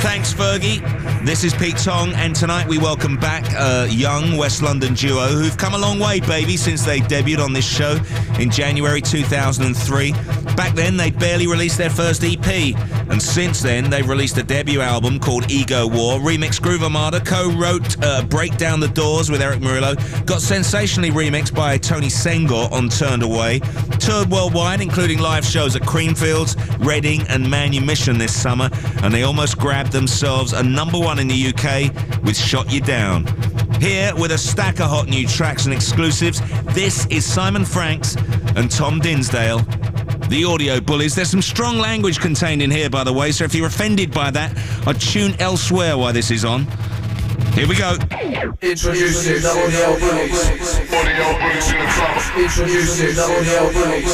Thanks, Fergie. This is Pete Tong, and tonight we welcome back a young West London duo who've come a long way, baby, since they debuted on this show in January 2003. Back then, they barely released their first EP, and since then, they've released a debut album called Ego War, remixed Groove Armada, co-wrote uh, Break Down the Doors with Erick Morillo, got sensationally remixed by Tony Senghore on Turned Away, toured worldwide, including live shows at Creamfields, Reading, and Manumission this summer, and they almost grabbed themselves a number one in the UK with Shot You Down. Here, with a stack of hot new tracks and exclusives, this is Simon Franks and Tom Dinsdale. The audio bullies. There's some strong language contained in here, by the way, so if you're offended by that, I'd tune elsewhere while this is on. Here we go. Introducing the audio bullies. Audio bullies in the. Introducing the audio bullies.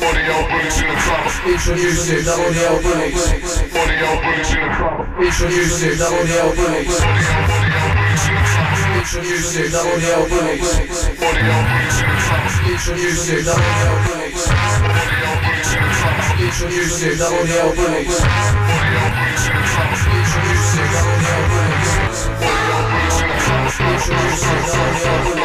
Audio bullies in the. Introducing the audio bullies. Audio bullies in the. Introducing the audio bullies. Introducing the audio bullies. Audio bullies in the. Introducing the audio bullies. Yüksek yüksek oraya bırakız Yüksek yüksek oraya bırakız Yüksek yüksek oraya bırakız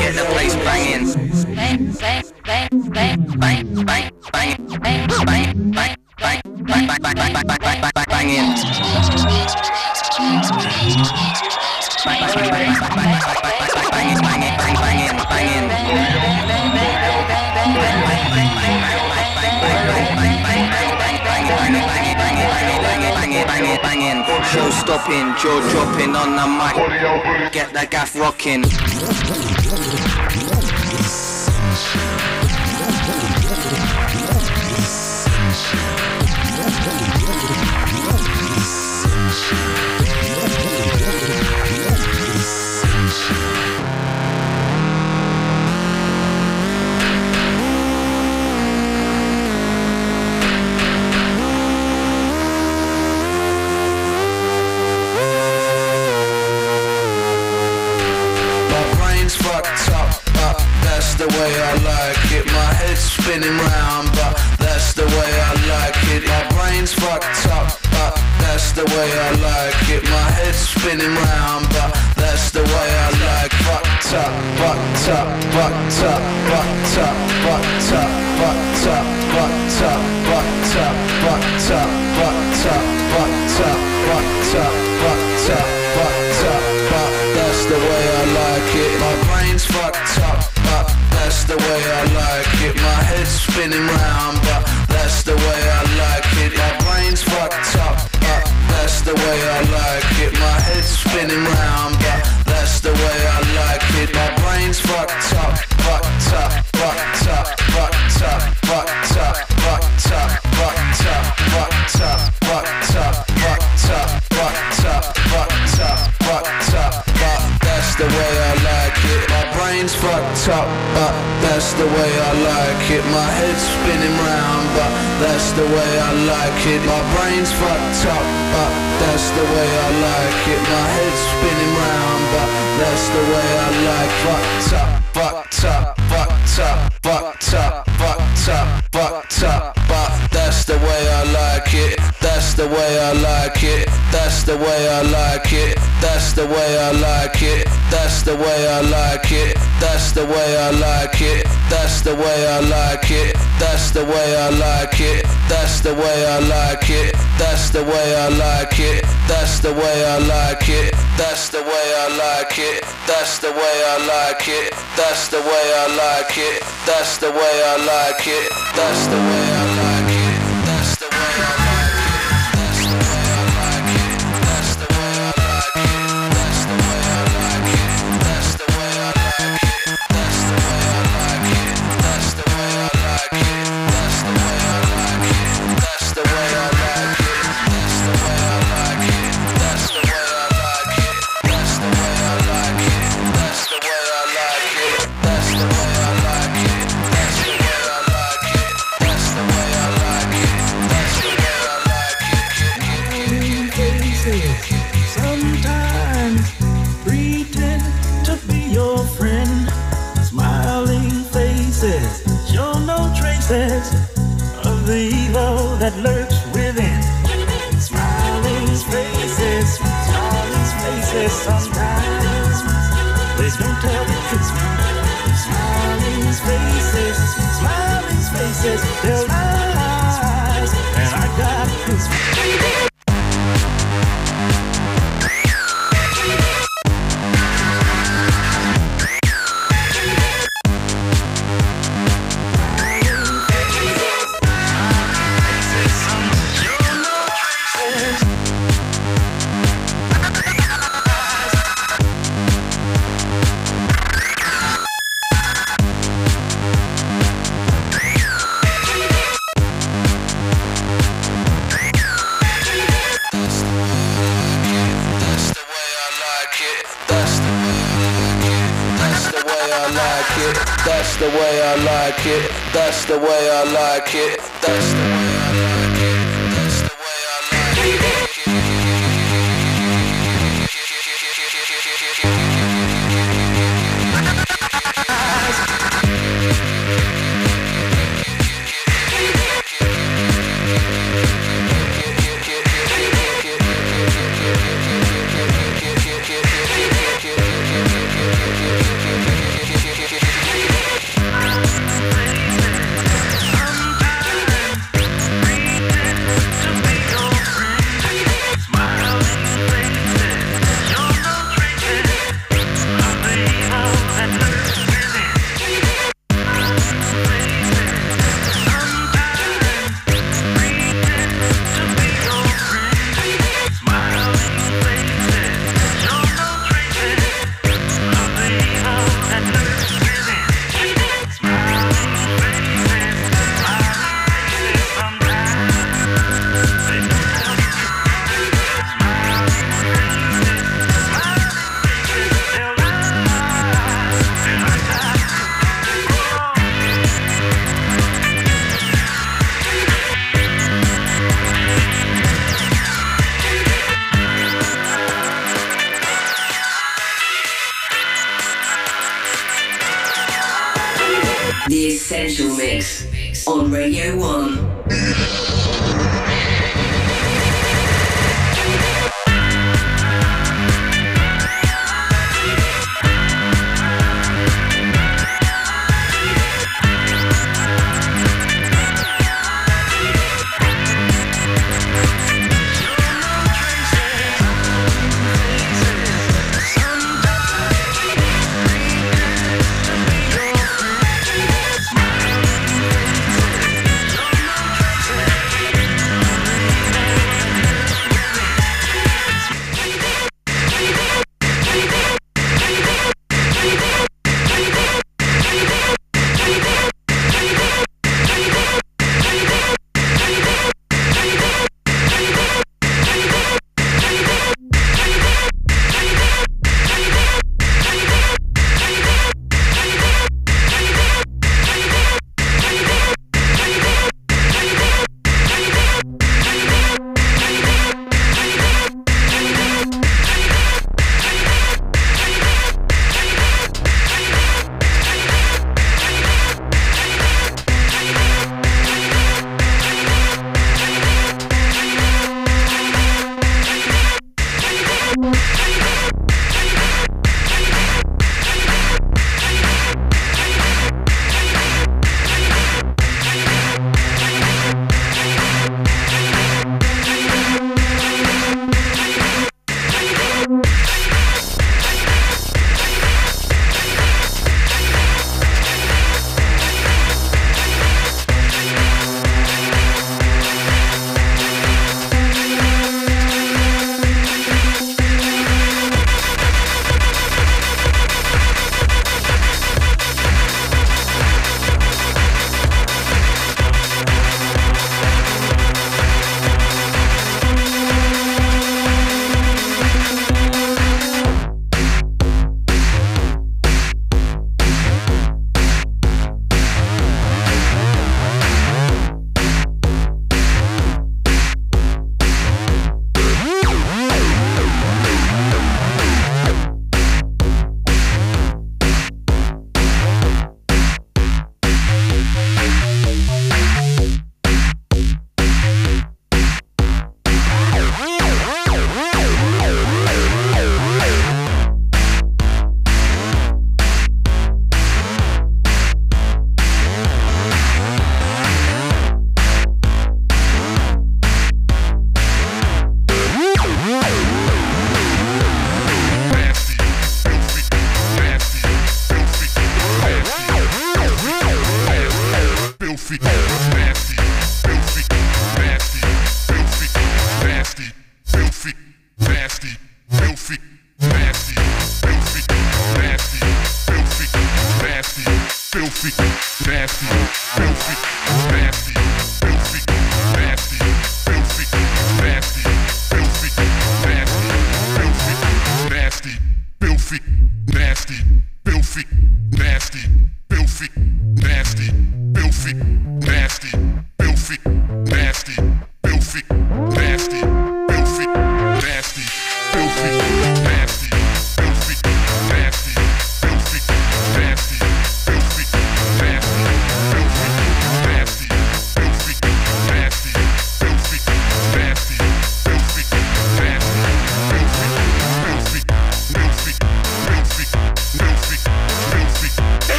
Get the place banging. Show stopping, jaw dropping on the mic. Get that gaff rocking. Spinning round, but that's the way I like it. My brain's fucked up, but that's the way I like it. My head's spinning round, but that's the way I like fucked up, fucked up, fucked up, fucked up, fucked up, fucked up, fucked up, fucked up, fucked up, fucked up, fucked up, fucked up, fucked up, fucked up, but that's the way I like it. My brain's fucked up, the way I like it. My head's spinning round, but that's the way I like it. My brain's fucked up, but that's the way I like it. My head's spinning round, it. My head's spinning round, but that's the way I like it. My brain's fucked up, but that's the way I like it. My head's spinning round, but that's the way I like fucked up, fucked up, fucked up, fucked up, fucked up, fucked up, but that's That's the way I like it. That's the way I like it. That's the way I like it. That's the way I like it. That's the way I like it. That's the way I like it. That's the way I like it. That's the way I like it. That's the way I like it. That's the way I like it. That's the way I like it. That's the way I like it. That's the way I like it. That's the way I like it. That's the way I like it. that lurks the way I like it. That's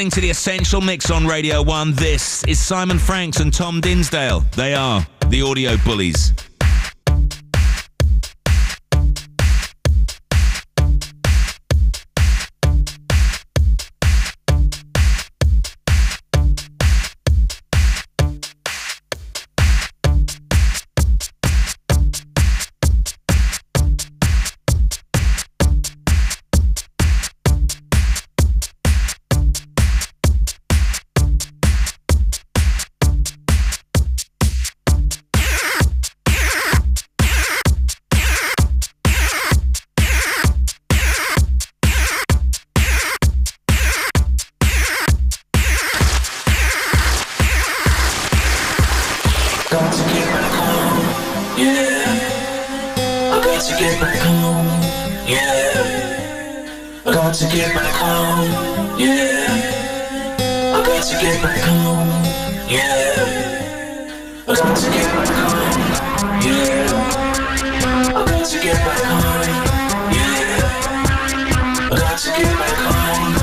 listening to The Essential Mix on Radio 1. This is Simon Franks and Tom Dinsdale. They are the Audio Bullies. yeah. I got to get back home, yeah. I got to get back home, yeah. I got to get back home, yeah. I'm to get back home.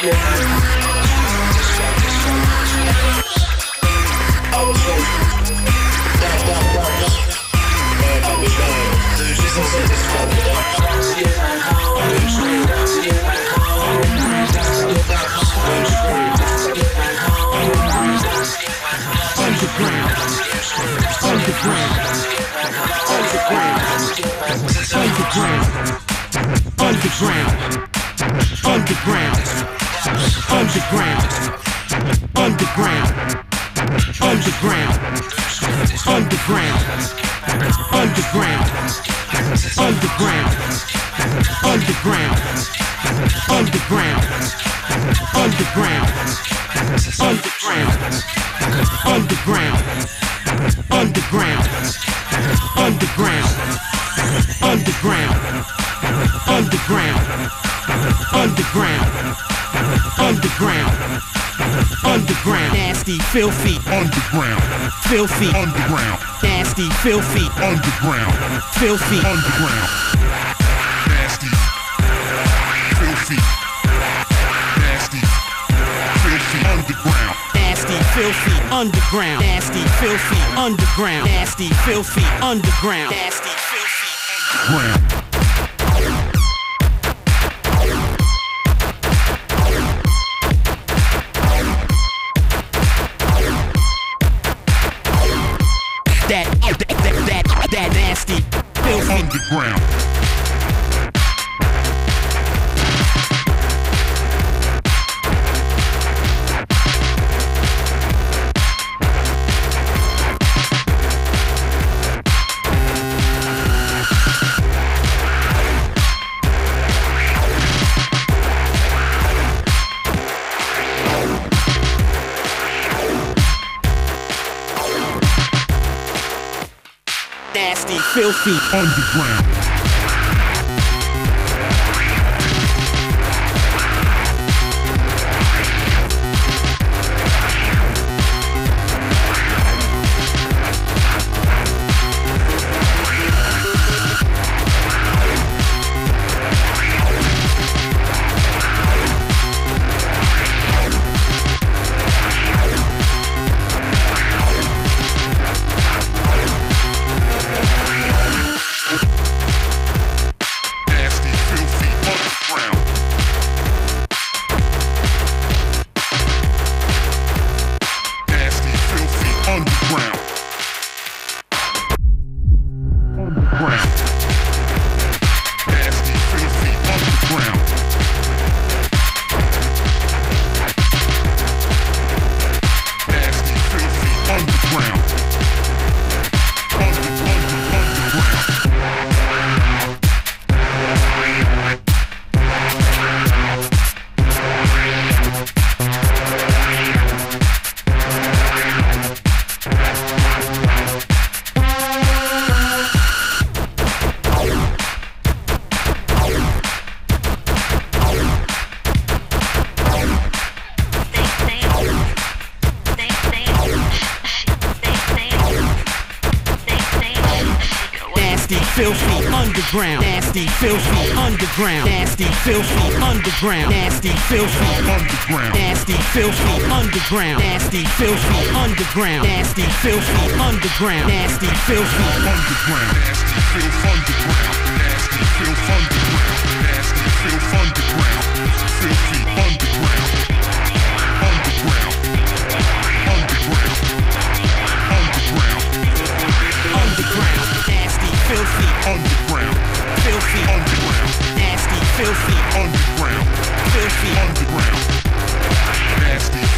Filthy, filthy, underground, nasty, filthy, underground, filthy, underground, nasty, filthy, nasty, filthy, underground, nasty, filthy, underground, nasty, filthy, underground, nasty, filthy, underground, nasty, filthy, ground. Nasty, filthy, underground. Nasty, underground, nasty, filthy, underground, nasty, filthy, underground, nasty, filthy, underground, nasty, filthy, underground, nasty, filthy, underground, nasty, filthy, underground, nasty, filthy, underground, nasty, filthy, underground, nasty, filth, underground, filthy, underground, underground, underground, underground, nasty, filthy, underground, filthy, underground. Filthy underground. Filthy underground. Nasty.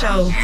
show.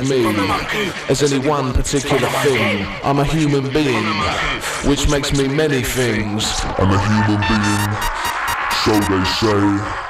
as me as any one particular thing. I'm a human being, which makes me many things. I'm a human being, so they say.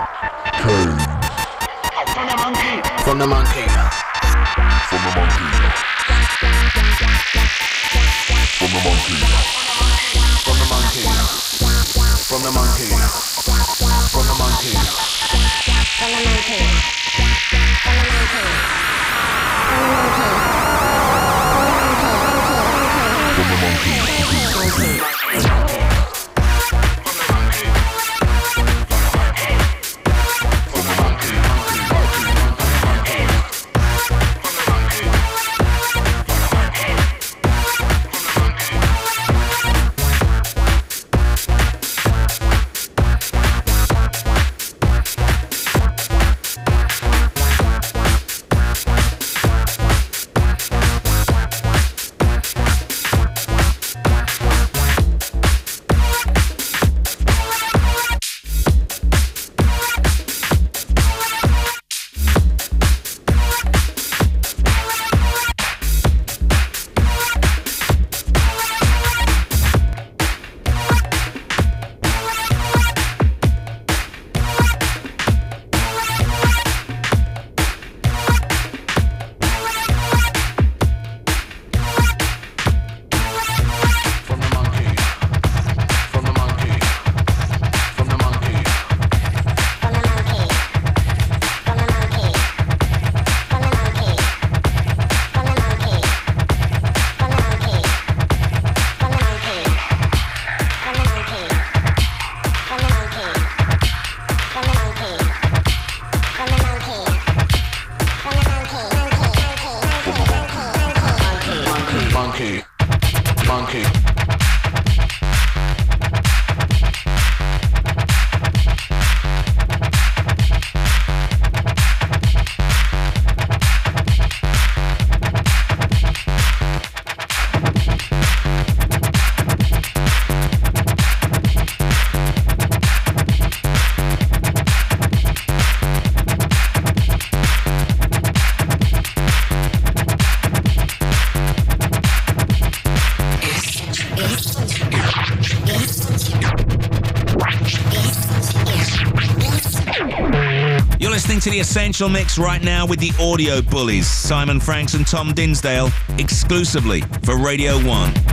the Essential Mix right now with the Audio Bullies, Simon Franks and Tom Dinsdale, exclusively for Radio 1.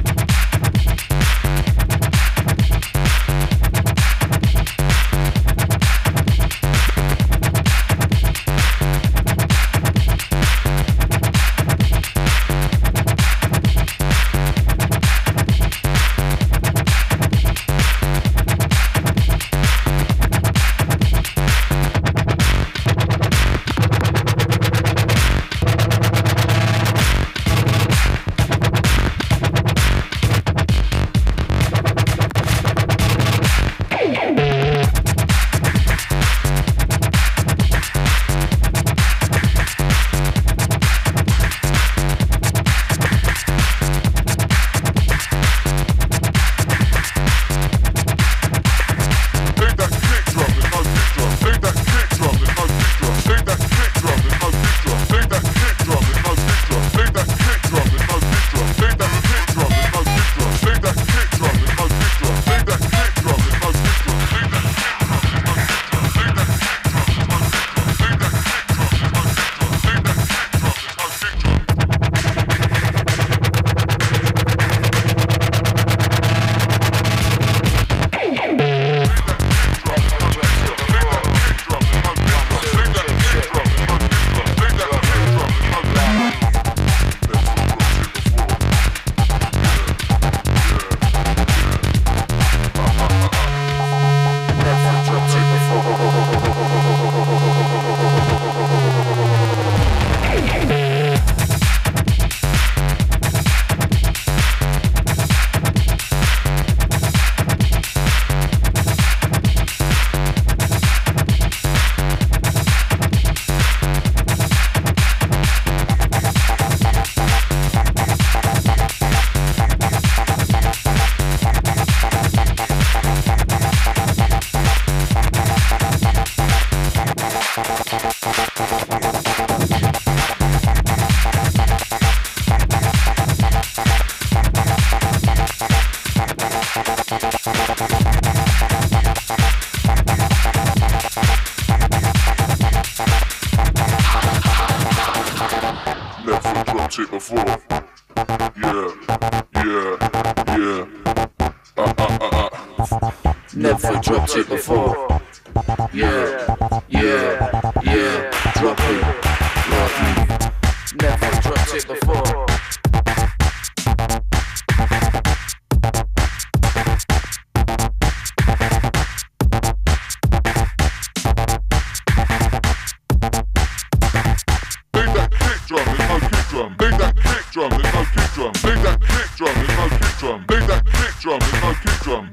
kick drum, it's no kick drum.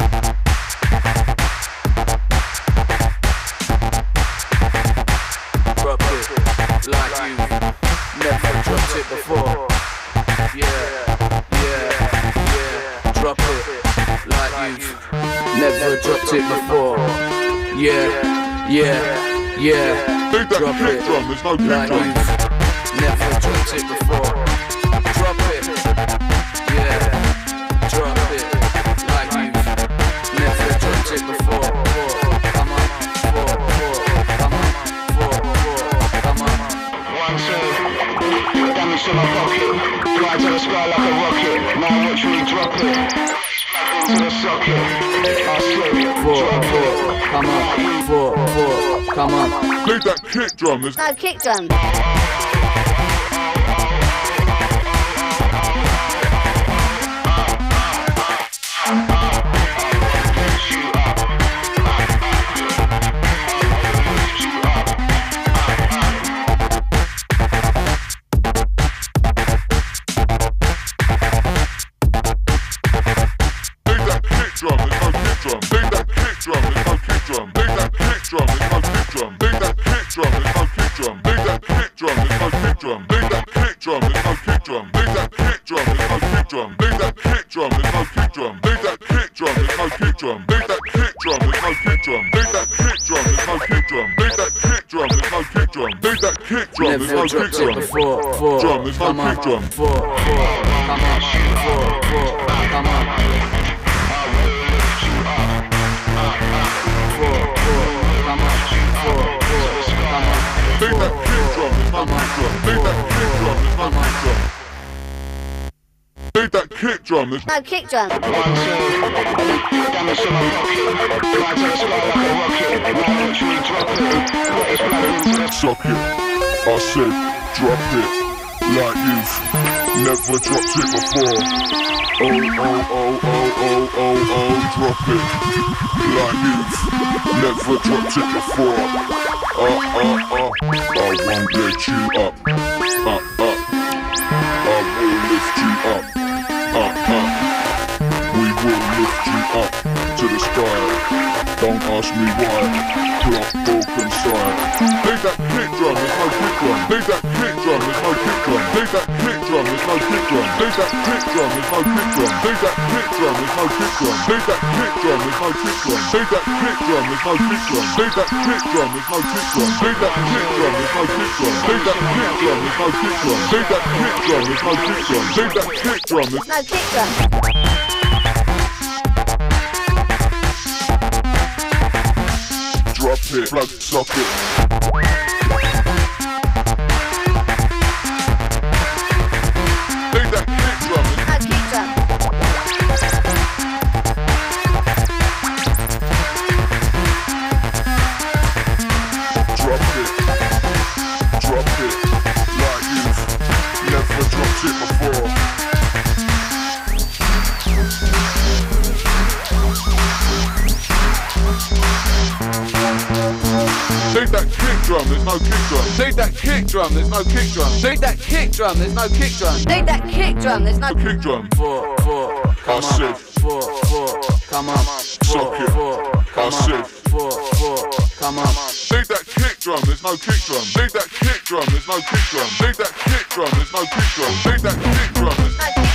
Drop it like you never dropped it before. Yeah, yeah, yeah. Drop it like you, never dropped it before. Yeah, yeah, yeah. Drop it like you. come. Play that kick drum. There's no kick drum. it that kick drum, it's kick drum. That kick drum, it's kick drum. That kick drum, kick drum. Suck it. I said, drop it like you've never dropped it before. Oh, oh, oh, oh, oh, oh, oh, drop it like you've never dropped it before. Uh, uh, uh, I won't let you up, up, up. I will lift you up. Uh, uh. ask me why, till I'm broken side. There's that kick drum, it's my kick drum. There's that kick drum, it's my kick drum. There's that kick drum, it's my kick drum. There's that kick drum, it's my kick drum. There's that kick drum, it's my kick drum. There's that kick drum, it's my kick drum. There's that kick drum, it's my kick drum. There's that kick drum, it's my kick drum. There's that kick drum, it's my kick drum. There's that kick drum, it's my kick drum. There's that kick drum, it's my kick drum. There's that kick drum, it's my kick drum. shit, plug socket. no kick drum. Shake that kick drum, there's no kick drum. Shake that kick drum, there's no kick drum. Shake that kick drum, there's no kick drum. Four, four, come on. Four, four, come on. Suck it. Come on. Four, four, come on. Shake that kick drum, there's no kick drum. Shake that kick drum, there's no kick drum. Shake that kick drum, there's no kick drum. Shake that kick drum, there's no kick drum.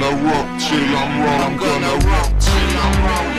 gonna rock till I'm wrong. I'm gonna rock till I'm wrong.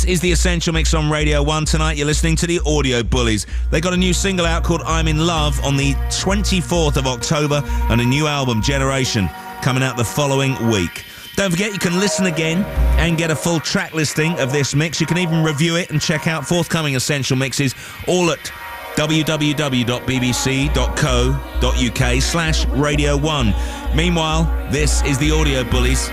This is the Essential Mix on Radio 1. Tonight you're listening to the Audio Bullies. They got a new single out called I'm in Love on the 24th of October and a new album, Generation, coming out the following week. Don't forget, you can listen again and get a full track listing of this mix. You can even review it and check out forthcoming Essential Mixes all at www.bbc.co.uk slash Radio 1. Meanwhile, this is the Audio Bullies.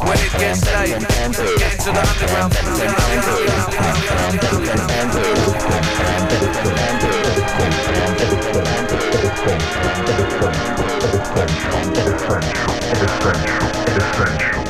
When it gets late, get the underground. Essential, essential, essential.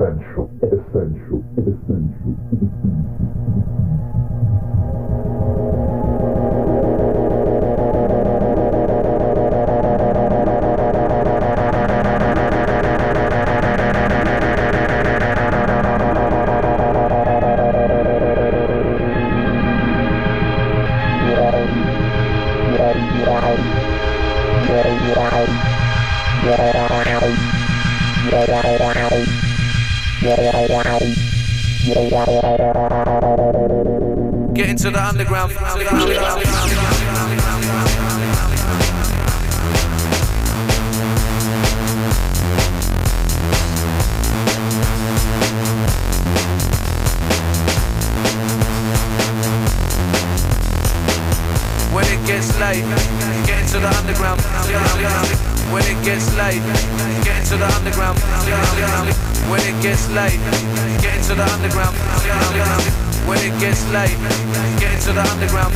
Get into the underground. underground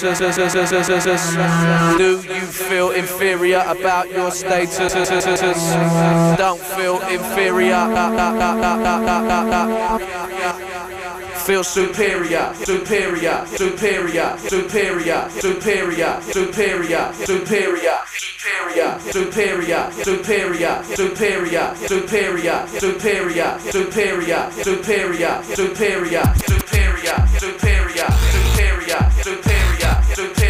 status? Do you feel inferior about your status? Don't feel inferior. Feel superior, superior, superior, superior, superior, superior, superior superior, superior, superior, superior, superior, superior, superior, superior, superior, superior, superior, superior, superior to pick.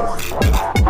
Thank you.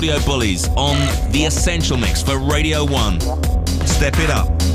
Audio Bullies on the Essential Mix for Radio 1. Step it up.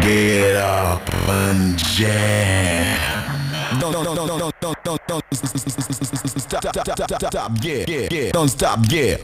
Get up and jam. Don't, stop, stop, yeah, yeah, don't stop, yeah.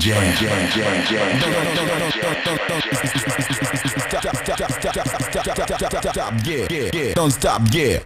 jam. Don't stop, yeah. Don't stop, yeah.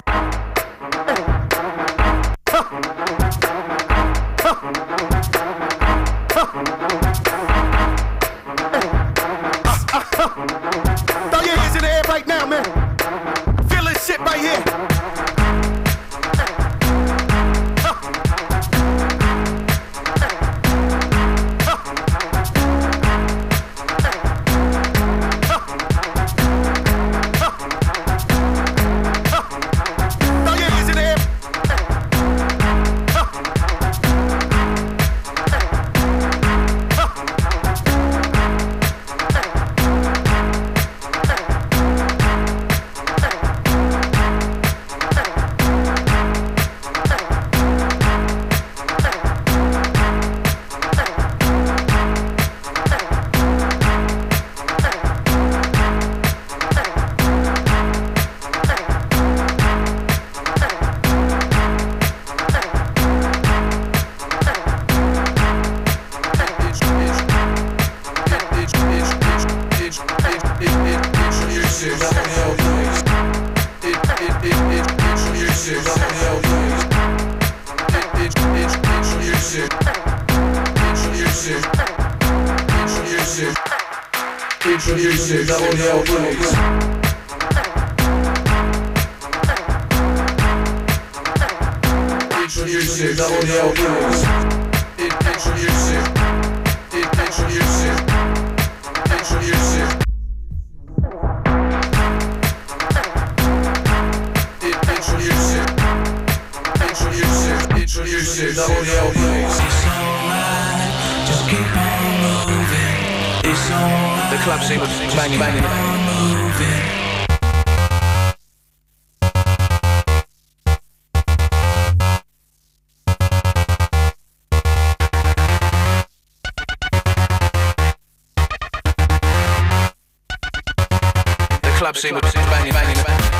Club scene was banging, banging, banging.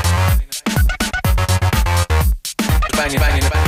Banging, banging, banging.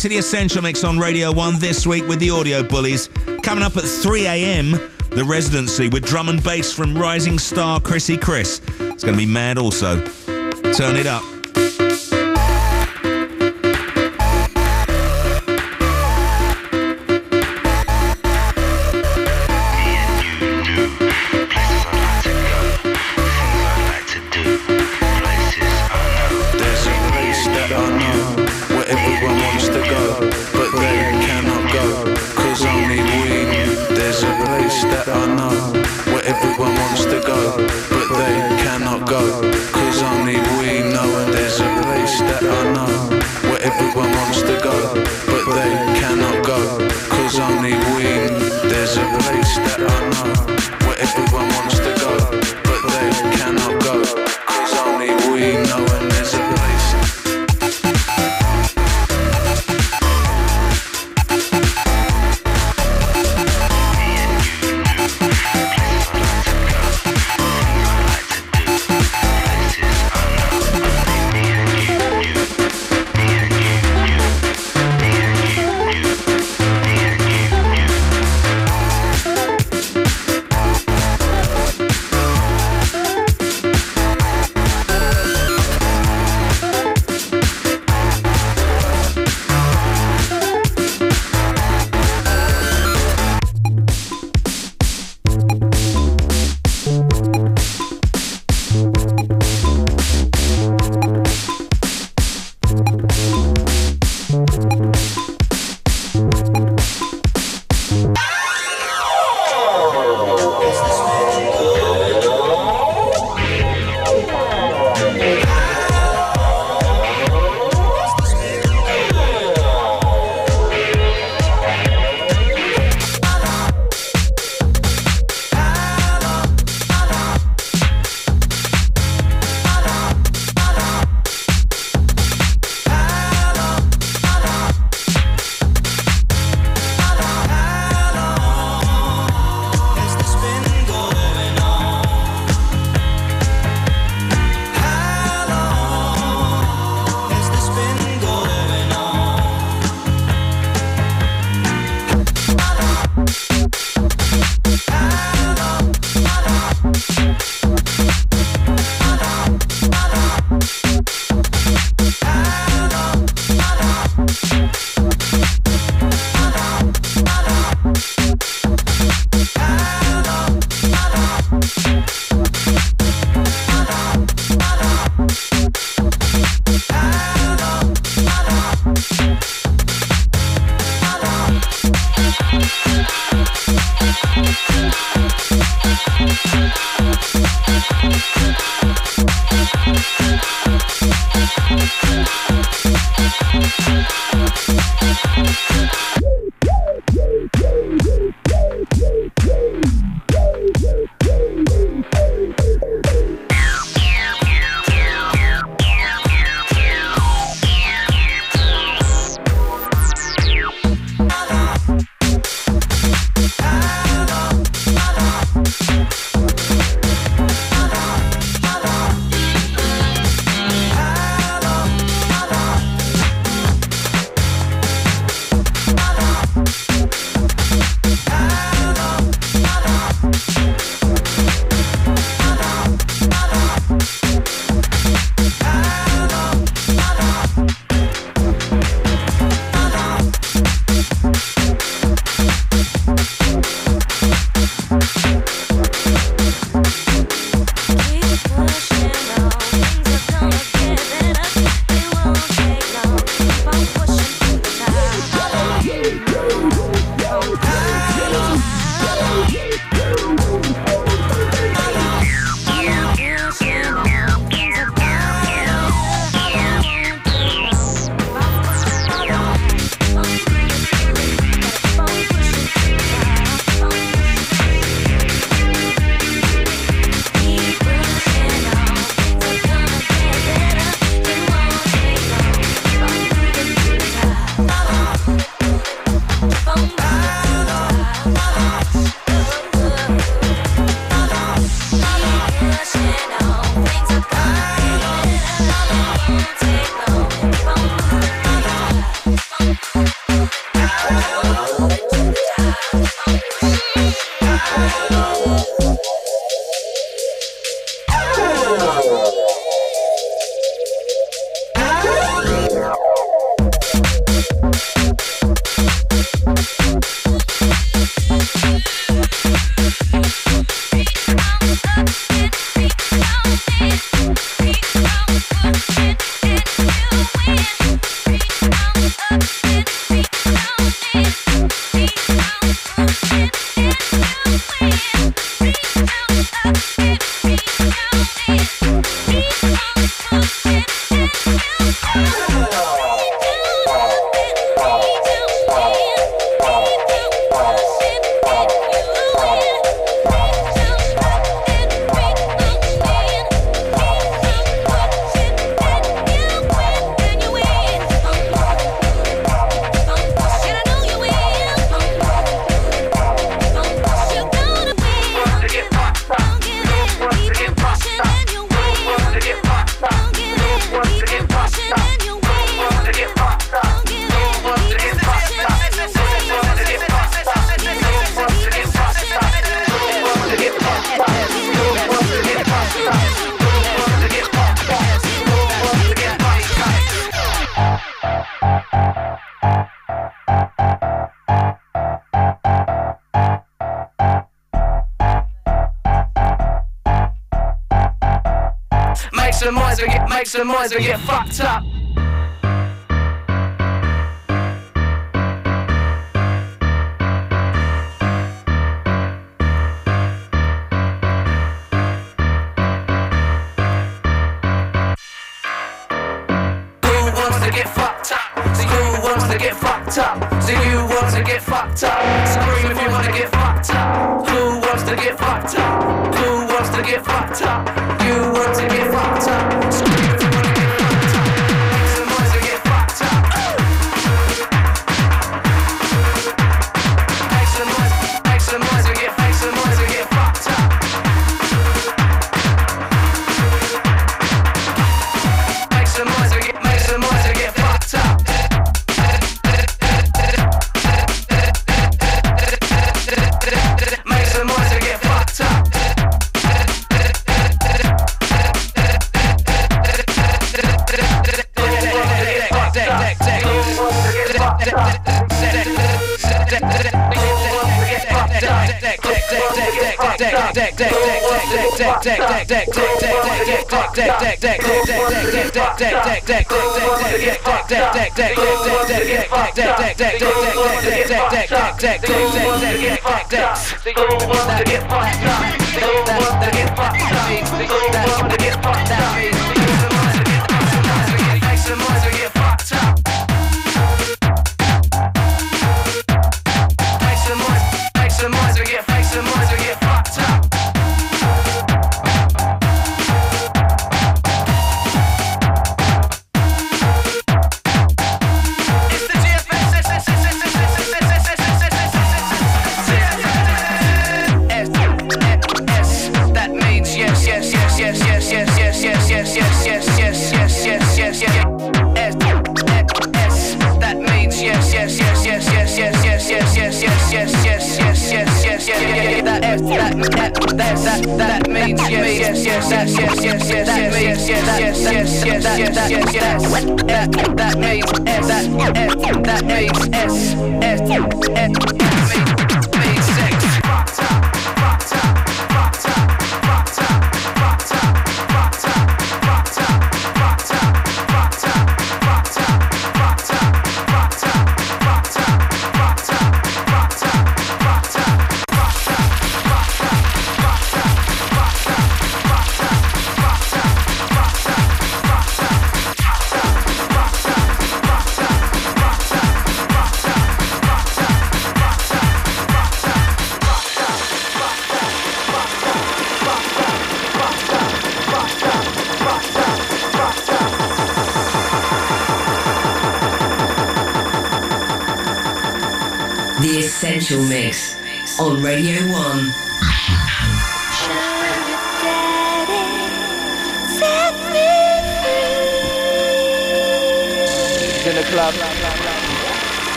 to the Essential Mix on Radio 1 this week with the Audio Bullies. Coming up at 3 a.m., the residency with drum and bass from rising star Crissy Criss. It's going to be mad also. Turn it up.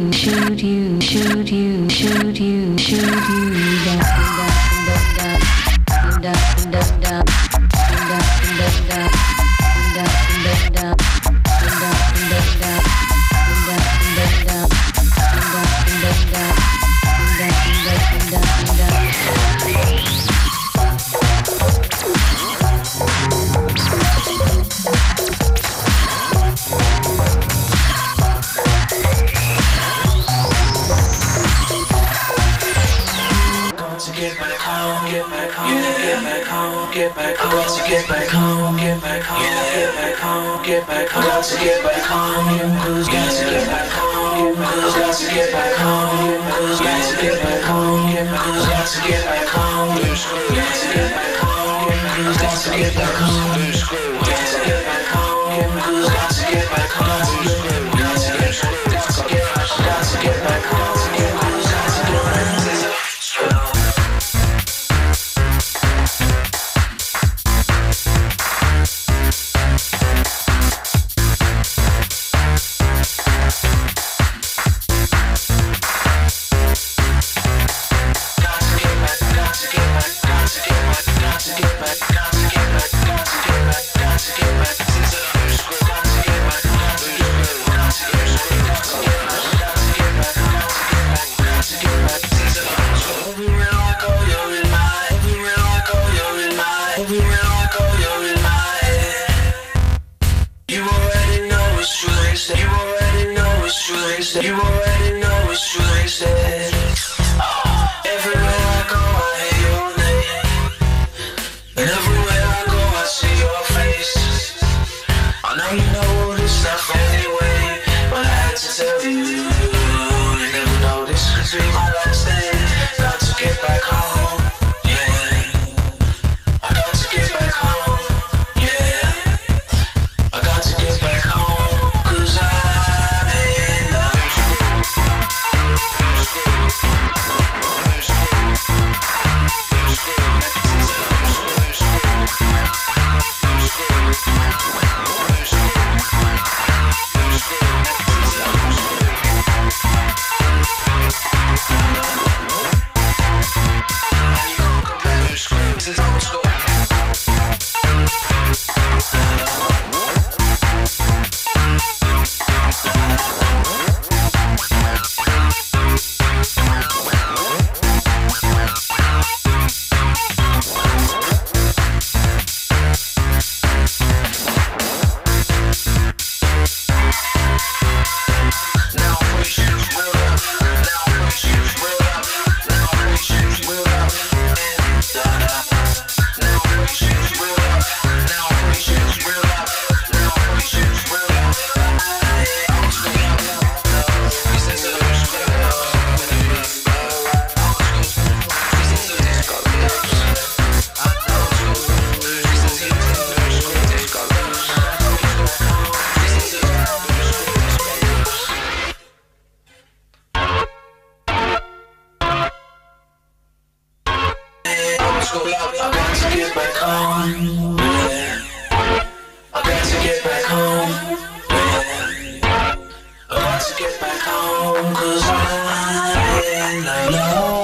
you, shoot you, shoot you, shoot you, shoot you. Got to get back home, cause got to get back home, got to get back home, got to get back home, got to get back home, got to get back home, got to get back home. Get back home. Cause I ain't alone.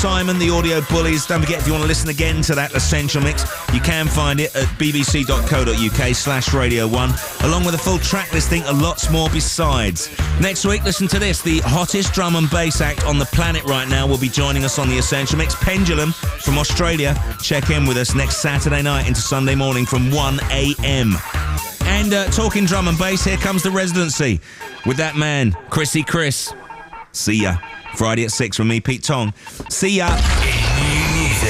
Simon, the audio bullies. Don't forget, if you want to listen again to that Essential Mix, you can find it at bbc.co.uk slash Radio 1, along with a full track listing and lots more besides. Next week, listen to this. The hottest drum and bass act on the planet right now will be joining us on the Essential Mix. Pendulum from Australia. Check in with us next Saturday night into Sunday morning from 1 a.m. And uh, talking drum and bass, here comes the residency with that man, Crissy Criss. See ya. Friday at 6 from me, Pete Tong. See ya.